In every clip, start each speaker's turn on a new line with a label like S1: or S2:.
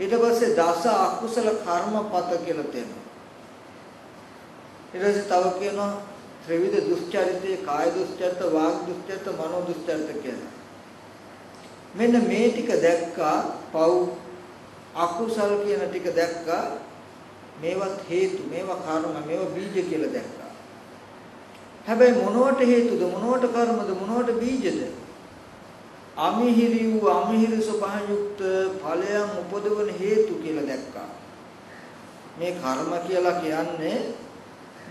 S1: ඊට පස්සේ දස අකුසල කර්මපත කියලා තියෙනවා. ඊට පස්සේ තව කියනවා ත්‍රිවිධ දුස්චරිතේ කාය දුස්චරිත වාග් දුස්චරිත මනෝ දුස්චරිත කියලා. මෙන්න මේ ටික දැක්කා පව් අකුසල් කියන ටික දැක්කා මේවත් හේතු මේවා කර්ම මේවා බීජ කියලා දැක්කා. හැබැයි මොනවට හේතුද මොනවට කර්මද මොනවට බීජද? අමිහිරි වූ අමිහිරි ස්වභාවයුක්ත ඵලයන් උපදවන හේතු කියලා දැක්කා. මේ කර්ම කියලා කියන්නේ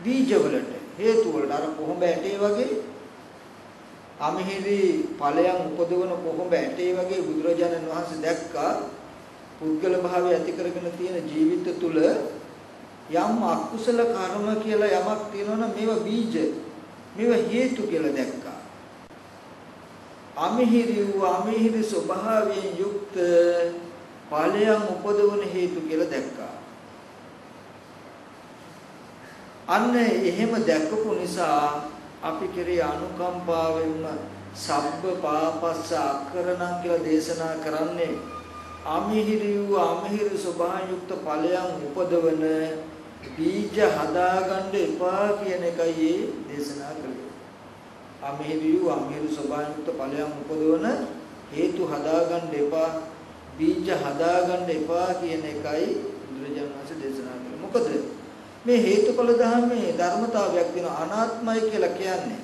S1: බීජවලට හේතු වලට. අර කොහොඹ ඇටේ වගේ අමිහිරි ඵලයන් උපදවන කොහොඹ ඇටේ වගේ බුදුරජාණන් වහන්සේ දැක්කා. පුද්ගල භාවය ඇති කරගෙන තියෙන ජීවිත තුල යම් අකුසල කර්ම කියලා යමක් තියෙනවනම් මේවා බීජ මේවා හේතු කියලා දැක්කා. අමිහිරි වූ අමිහිරි ස්වභාවයෙන් යුක්ත ඵලයන් උපදවන හේතු කියලා දැක්කා. අන්න එහෙම දැකපු නිසා අපි කෙරේ අනුකම්පාවෙන්ම සබ්බ පාපස්ස අකරණම් කියලා දේශනා කරන්නේ අමිහිරි වූ අමිහිරි ස්වභාවයෙන් යුක්ත ඵලයන් උපදවන බීජ හදාගන්න එපා කියන එකයි දේශනා කළේ. අමෙහිරියු අමෙහිරු ස්වභාවයුක්ත ඵලයන් උපදවන හේතු හදාගන්න එපා බීජ හදාගන්න එපා කියන එකයි බුදුරජාණන් වහන්සේ දේශනා කළේ. මොකද මේ හේතුඵල ධර්මයේ ධර්මතාවයක් වෙන අනාත්මයි කියලා කියන්නේ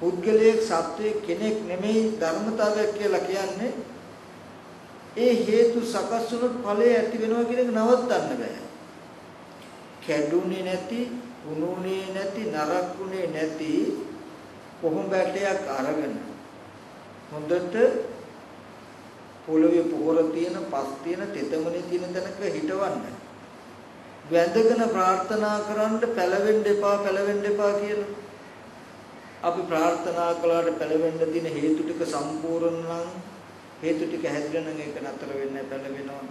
S1: පුද්ගලයෙක් සත්වයේ කෙනෙක් නෙමෙයි ධර්මතාවයක් කියලා කියන්නේ ඒ හේතු සකස් වුණොත් ඵලය ඇති වෙනවා කියන එක නවත්තන්න බෑ. කැඩුනේ නැති, උණුනේ නැති, නරකුනේ නැති කොහොඹ ඇටයක් අරගෙන හොඳට පොළවේ පොහොර තියෙන පස් තියෙන තෙතමනේ තියෙන තැනක හිටවන්න. වැඳගෙන ප්‍රාර්ථනා කරන්න පැලවෙන්න එපා පැලවෙන්න එපා කියලා. අපි ප්‍රාර්ථනා කළාට පැලවෙන්න තියෙන හේතු ටික සම්පූර්ණ නම් හේතු ටික හැදෙන්න නම් ඒක නතර වෙන්නේ පැලවෙනවා.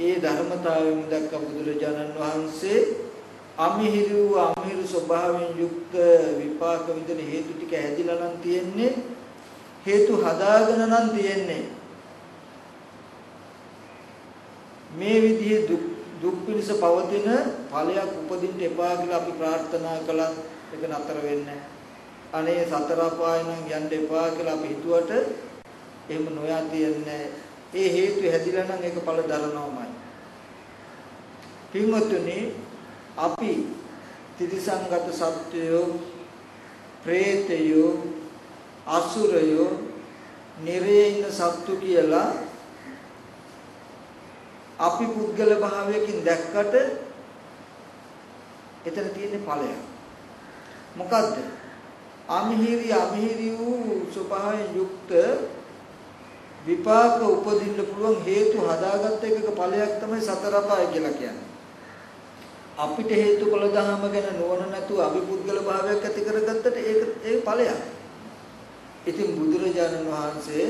S1: ඒ ධර්මතාවයෙන් දැක්ක බුදුරජාණන් වහන්සේ අමිහිරි වූ අමිහිරි ස්වභාවයෙන් යුක්ත විපාක විඳින හේතු ටික හැදිලා නම් තියෙන්නේ හේතු හදාගෙන නම් තියෙන්නේ. මේ විදිහේ දුක් දුක් පිණිස පවතින ඵලයක් උපදින්න එපා කියලා අපි ප්‍රාර්ථනා කළා ඒක නතර වෙන්නේ අනේ සතර අපායන් යන්න එපා කියලා අපි හිතුවට එහෙම නොයා තියන්නේ ඒ හේතු හැදිලා නම් ඒක ඵල දරනවමයි. පින්වත්නි අපි තිරිසංගත සත්වයෝ പ്രേතයෝ අසුරයෝ නිරේ ඉන්න සත්තු කියලා අපි පුද්ගල භාවයකින් දැක්කට එතන තියෙන ඵලය මොකද්ද? අමිහිරි අමිහිරි වූ ස්වභාවයෙන් යුක්ත විපාක උපදින්න පුළුවන් හේතු හදාගත්ත එකක ඵලයක් තමයි සතර අපාය කියලා කියන්නේ. අපිට හේතුඵල ධහම ගැන නුවණ නැතුව අභිපුද්ගල භාවයක් ඇති කරගත්තට ඒක ඒ ඵලයක්. ඉතින් බුදුරජාණන් වහන්සේ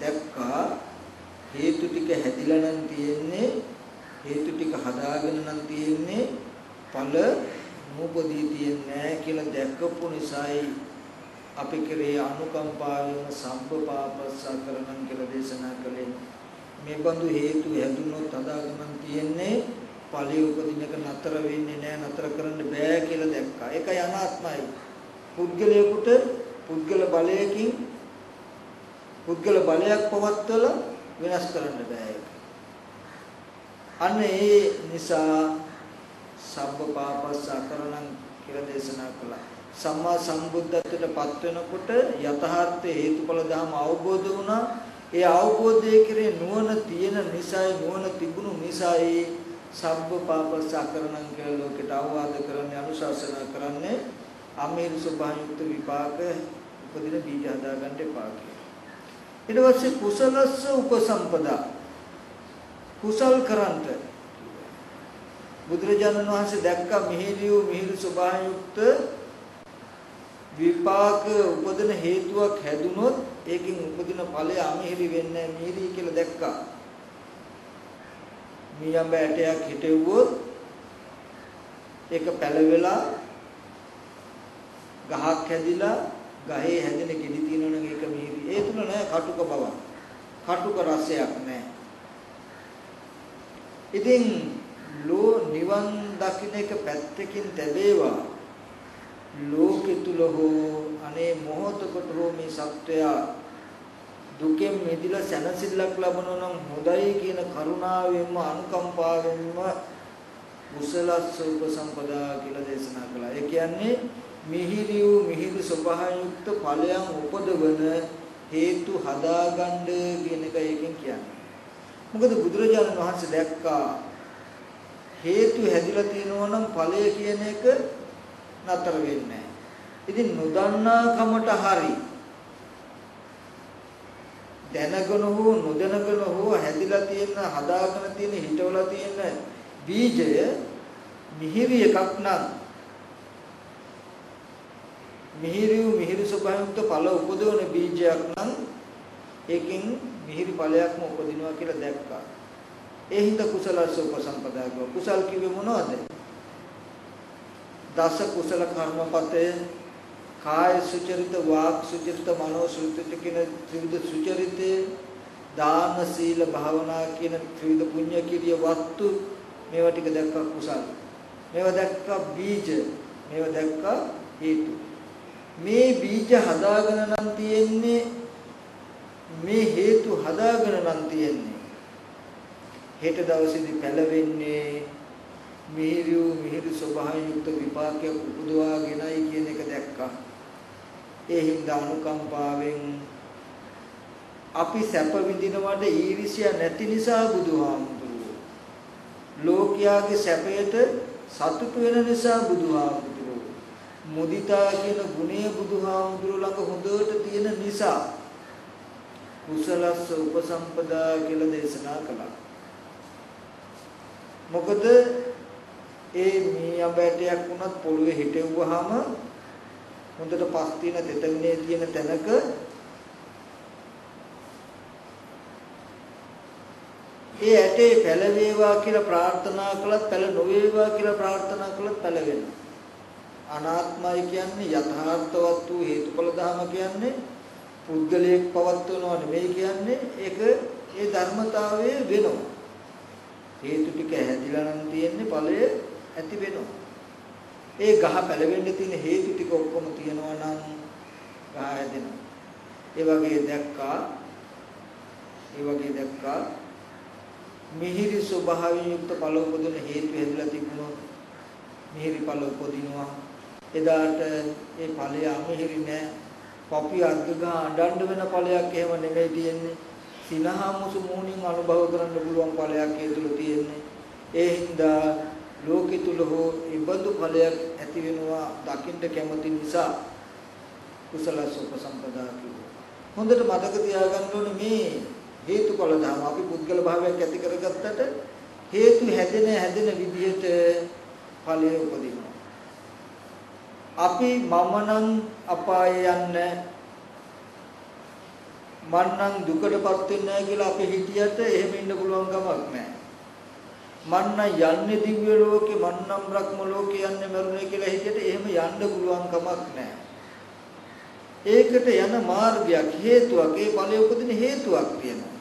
S1: දැක්කා හේතු ටික හැදිලා නම් තියෙන්නේ හේතු ටික හදාගෙන නම් තියෙන්නේ ඵල නූපදී තියන්නේ කියලා දැක්කපු නිසායි අපි කෙරේ අනුකම්පාවෙන් සම්බ පාපස්සකරණම් කියලා දේශනා කළේ මේ බඳු හේතු හැදුනොත් හදාගෙන තියෙන්නේ ඵලයේ උපදින එක නතර වෙන්නේ නැහැ නතර කරන්න බෑ කියලා දැක්කා. ඒකයි අනාත්මයි. පුද්ගලයෙකුට පුද්ගල බලයකින් පුද්ගල බලයක් පවත්වලා වෙනස් කරන්න බෑ ඒක. අන්න ඒ නිසා සබ්බ පාපස්සකරණං කියලා දේශනා කළා. සම්මා සම්බුද්ධත්වයට පත් වෙනකොට යථාර්ථ හේතුඵල ධර්ම අවබෝධ වුණා. ඒ අවබෝධයේ කෙරේ නුවණ තියෙන නිසායි නුවණ තිබුණු නිසායි සබ්බ පාපස් අකරණම් කියලා ලෝකෙට අවවාද කරන්නේ අනුශාසනා කරන්නේ අමීර සුභායුක්ත විපාක උපදින බීජ හදාගන්න එපා කියලා. ඊට පස්සේ කුසලස්ස උපසම්පදා කුසල් කරන්ට බුදුරජාණන් වහන්සේ දැක්ක මිහිරියු මිහිරි සුභායුක්ත විපාක උපදින හේතුවක් හැදුනොත් ඒකෙන් උපදින ඵලය අමිහිරි වෙන්නේ මිහිරි කියලා දැක්කා. මීයම් බෑටයක් හිටෙව්වොත් ඒක පැලවෙලා ගහක් හැදිලා ගහේ හැදෙන ගෙඩි තියෙනවනම් ඒක මිහිරි. ඒ තුල නෑ කටුක බවක්. කටුක රසයක් නෑ. ඉතින් ලෝ නිවන් දකින්න එක පැත්තකින් තැබේවා ලෝකෙ තුල හෝ අනේ මොහොතකට හෝ මේ සත්වයා දුකෙන් මිදලා සැනසෙල්ලක් ලබනවා නම් හොඳයි කියන කරුණාවෙන්ම අනුකම්පාවෙන්ම කුසලස්ස උපසම්පදා කියලා දේශනා කළා. ඒ කියන්නේ මිහිරි වූ මිහිරි ස්වභාවයුක්ත ඵලයන් උපදවන හේතු හදාගන්න කියන එක එකෙන් කියන්නේ. මොකද බුදුරජාණන් වහන්සේ දැක්කා හේතු හැදිලා තියෙනවා නම් ඵලය කියන එක නතර වෙන්නේ නැහැ. ඉතින් නොදන්නා කමට හරි දැනගෙන හෝ නොදැනගෙන හෝ හැදිලා තියෙන හදාගෙන තියෙන හිටවලා තියෙන බීජය මිහිරි එකක් නම් මිහිරි මිහිරි ස්වභාවයුක්ත ඵල උපදවන බීජයක් නම් ඒකෙන් මිහිරි ඵලයක්ම උපදිනවා කියලා දැක්කා. ඒ හින්දා කුසලස්ස උපසම්පදා කිව්වා. කුසල් කිව්වේ මොනවද? දස කුසල කර්මපතය කාය සුචරිත වාක් සුචරිත මනෝ සුචරිත කියන ත්‍රිවිධ සුචරිතේ දාන සීල භාවනා කියන ත්‍රිවිධ පුණ්‍ය කිරිය වස්තු මේවා ටික දැක්කා කුසල. මේවා දැක්කා බීජ. මේවා දැක්කා හේතු. මේ බීජ හදාගෙන නම් තියෙන්නේ මේ හේතු හදාගෙන නම් තියෙන්නේ හෙට දවසේදී පැලවෙන්නේ මිහිරු මිහිරු ස්වභාවයෙන් යුක්ත විපාකයක් උපදවාගෙනයි කියන එක දැක්කා. ඒ හින්දා අනුකම්පාවෙන් අපි සැප විඳිනවට ඊර්ෂ්‍යා නැති නිසා බුදුහාමුදුරුවෝ. ලෝකයාගේ සැපයට සතුටු වෙන නිසා බුදුහාමුදුරුවෝ. මුදිතා කියන ගුණය බුදුහාමුදුරුවෝ ළඟ හොඳට තියෙන නිසා කුසලස්ස උපසම්පදා කියලා දේශනා කළා. මොකද ඒ මී අඹැටයක් වුණත් පොළවේ හිටෙව්වහම හොඳට පස් තියෙන තෙතවිනේ තියෙන තැනක ඒ ඇටේ පැලවේවා කියලා ප්‍රාර්ථනා කළත් පැල නොවේවා කියලා ප්‍රාර්ථනා කළත් පැලවෙනවා. අනාත්මයි කියන්නේ යථාර්ථවත් වූ හේතුඵල ධම කියන්නේ පුද්ගලයෙක් පවත්වනවා නෙමෙයි කියන්නේ ඒක ඒ ධර්මතාවයේ වෙනවා. හේතු ටික හැදිලා නම් තියෙන්නේ ඵලය ඇති වෙනවා. ඒ ගහ පැලවෙන්න තියෙන හේතු ටික ඔක්කොම තියෙනවා නම් ගහ හැදෙනවා. ඒ වගේ දැක්කා ඒ වගේ දැක්කා මිහිරි ස්වභාවයෙන් යුක්ත ඵල උපදින හේතු හැදලා තිබුණොත් මිහිරි ඵල උපදිනවා. එදාට ඒ ඵලය අමිහිරි නෑ. පපි අර්ගග අඬන්න වෙන ඵලයක් එහෙම නෙමෙයි තියෙන්නේ. සිනහමුසු මූණින් අනුභව කරන්න පුළුවන් ඵලයක් ඒ තුල තියෙන්නේ. ඒ හින්දා ලෝකෙ තුල හෝ ඉබඳු ඵලයක් ඇති වෙනවා දකින්න කැමති නිසා කුසල සුපසම්පදා කියනවා. හොඳට මතක තියාගන්න ඕනේ මේ හේතුඵල ධර්ම අපි පුද්ගල භාවයක් ඇති කරගත්තට හේතු හැදෙන හැදෙන විදිහට ඵලය උපදිනවා. අපි මම නම් අපායේ යන්නේ මන්නම් දුකටපත් වෙන්නේ නැහැ කියලා අපි හිතියට එහෙම ඉන්න පුළුවන් කමක් නැහැ. මන්න යන්නේ දිව්‍ය ලෝකේ මන්නම් බ්‍රහ්ම ලෝකේ යන්නේ මරුනේ කියලා හිතියට එහෙම යන්න පුළුවන් කමක් නැහැ. ඒකට යන මාර්ගයක් හේතුවක් ඒ ඵලය උපදින හේතුවක් තියෙනවා.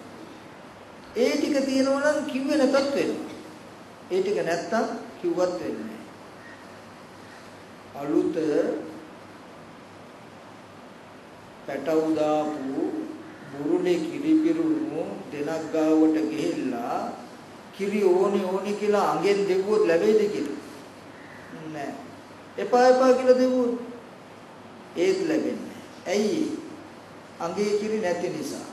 S1: ඒ ටික තියෙනවා නම් කිව්වේ නැතත් වෙනවා. ඒ ටික නැත්තම් කිව්වත් වෙන්නේ අලුත පැටවු දාපු බුරුලේ කිරි පිරුණු දෙනක් ගාවට ගිහිල්ලා කිරි ඕනි ඕනි කියලා අඟෙන් දෙවුවොත් ලැබෙයිද කියලා? නෑ. එපා එපා කියලා දෙවුවොත් ඒත් ලැබෙන්නේ ඇයි අඟේ කිරි නැති නිසා.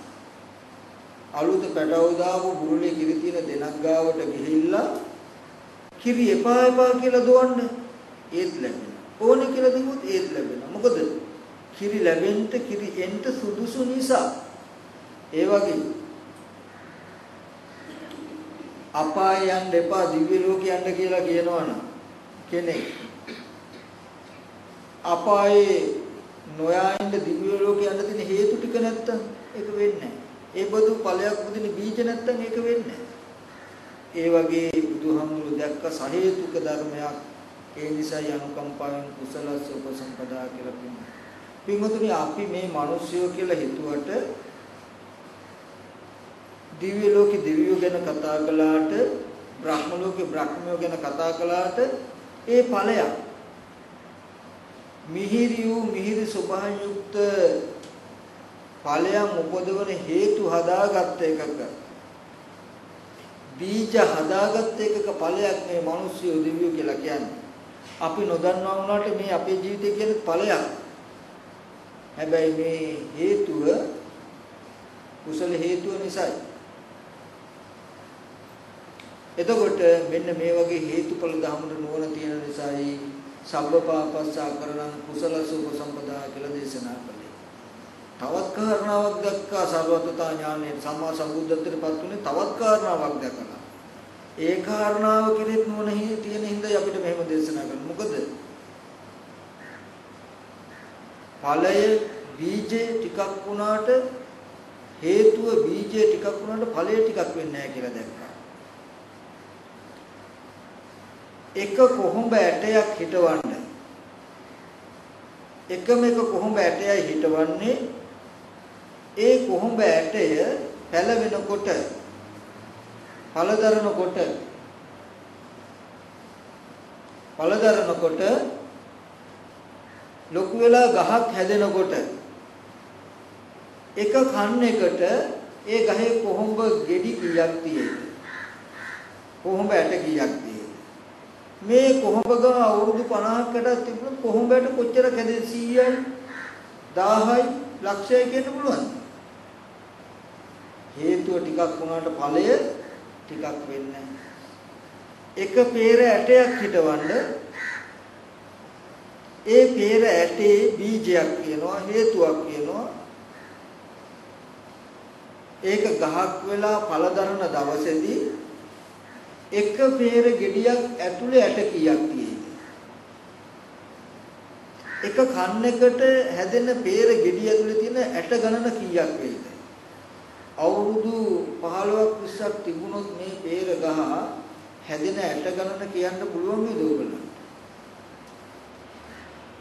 S1: අලුත පැටව දාපු බුරුලේ කිරි තියෙන දෙනක් ගාවට ගිහිල්ලා කිරි එපා එපා කියලා දොවන්න ඒත් ලැබෙනවා ඕනි කියලා දෙවුවොත් ඒත් ලැබෙනවා මොකද? කිරි ලැබෙන්න කිරි එන්න සුදුසු නිසා. ඒ වගේ අපාය යන්න එපා දිව්‍ය ලෝක යන්න කියලා කියනවනම් කෙනෙක් අපායේ නොයා ඉන්න දිව්‍ය ලෝක යන්න තියෙන හේතු ටික නැත්තම් ඒක වෙන්නේ ඒ බඳු ඵලයක් මුදින බීජ නැත්තම් ඒක වෙන්නේ ඒ වගේ බුදුහාමුදුරු දැක්ක සහේතුක ධර්මයක්. ඒ නිසා යනුකම්පාවෙන් කුසලස්ස උපසම්පදා කියලා කියනවා. පින්වතුනි අපි මේ මිනිස්සුયો කියලා හිතුවට දිව්‍ය ලෝකේ දිව්‍යෝ ගැන කතා කළාට බ්‍රහ්ම ලෝකේ බ්‍රහ්මයෝ ගැන කතා කළාට ඒ ඵලයක් මිහිරි වූ මිහිරි ස්වභාවයෙන් යුක්ත ඵලයන් උපදවන හේතු හදාගත් එකක බීජ හදාගත් එකක ඵලයක් මේ මිනිස්සු දෙවියෝ කියලා කියන්නේ. අපි නොදන්නා වුණාට මේ අපේ ජීවිතය කියන්නේ ඵලයක්. හැබැයි මේ හේතුව කුසල හේතුව නිසායි. එතකොට මෙන්න මේ වගේ හේතුඵල ධර්මවල නුවණ තියෙන නිසායි සබ්බ පාපස්සා කරණං කුසල සුඛ සම්පදා කියලා දේශනා කළේ. තවත් කාරණාවක් දැක්කා සර්වතතා ඥානයේ සම්මා සම්බුද්ධත්වයට පත් වුණේ තවත් කාරණාවක් දැකලා. ඒ කාරණාව කෙරෙත් නුවණ තියෙන හින්දා අපිට මෙහෙම දේශනා කරන්නේ. මොකද? ඵලය බීජේ ටිකක් වුණාට හේතුව බීජේ ටිකක් වුණාට ඵලය ටිකක් වෙන්නේ නැහැ කියලා දැක්කා. එක කොහොඹ ඇටයක් හිටවන්න. එකම එක කොහොඹ ඇටයයි හිටවන්නේ. ඒ කොහොඹ ඇටය පැලවෙනකොට පළදරනකොට පළදරනකොට ලොකු වෙලා ගහක් හැදෙනකොට එක කන්නයකට ඒ ගහේ කොහොඹ ගෙඩි කීයක් තියෙද? කොහොඹ ඇට කීයක් තියෙද? මේ කොහොඹ ගහ අවුරුදු 50කට තිබුණොත් කොහොඹට කොච්චර කැදේ? 100යි 1000යි ලක්ෂයයි කියන්න පුළුවන්. හේතුව ටිකක් වුණාට ඵලය ටිකක් වෙන්නේ එක peer ඇටයක් හිටවන්න ඒ peer ඇටේ බීජයක් කියනවා හේතුවක් කියනවා. ඒක ගහක් වෙලා පළ දරන දවසේදී එක peer ගෙඩියක් ඇතුලේ ඇට කීයක් තියෙයිද එක කන්නකට හැදෙන peer ගෙඩිය ඇතුලේ තියෙන ඇට ගණන කීයක් වෙයිද? අවුරුදු 15ක් 20ක් තිබුණොත් මේ peer ගහ හැදෙන ඇට ගණන කියන්න පුළුවන් නේද ඔයගොල්ලන්ට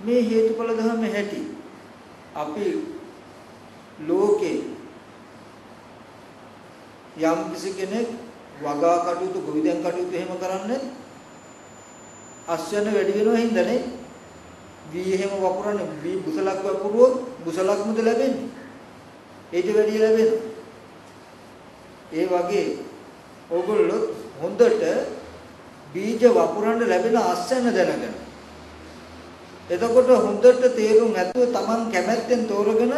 S1: මේ හේතුඵල ධර්ම හැටි අපි ලෝකේ යම් කිසි කෙනෙක් වගා කටයුතු ගොවිතැන් කටයුතු එහෙම කරන්නේ අස්වැන්න වැඩි වෙනවා හින්දානේ වී එහෙම වපුරන්නේ වී බුසලක් වපුරුවොත් බුසලක්මද ලැබෙන්නේ. ඊට වැඩි ලැබෙනවා. ඒ වගේ ඕගොල්ලෝ හොඳට බීජ වපුරන්න ලැබෙන අස්වැන්න දැනගන්න එතකොට හොඳට තේරුම් ඇතුව Taman කැමැත්තෙන් තෝරගෙන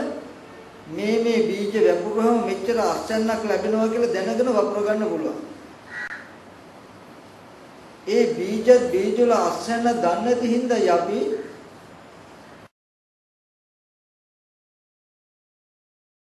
S1: මේ මේ බීජ වැපුරුවම මෙච්චර අස්වැන්නක් ලැබෙනවා කියලා දැනගෙන වපුර ගන්න පුළුවන්. ඒ බීජ බීජ වල අස්වැන්න දන්නේ නැති හින්දායි අපි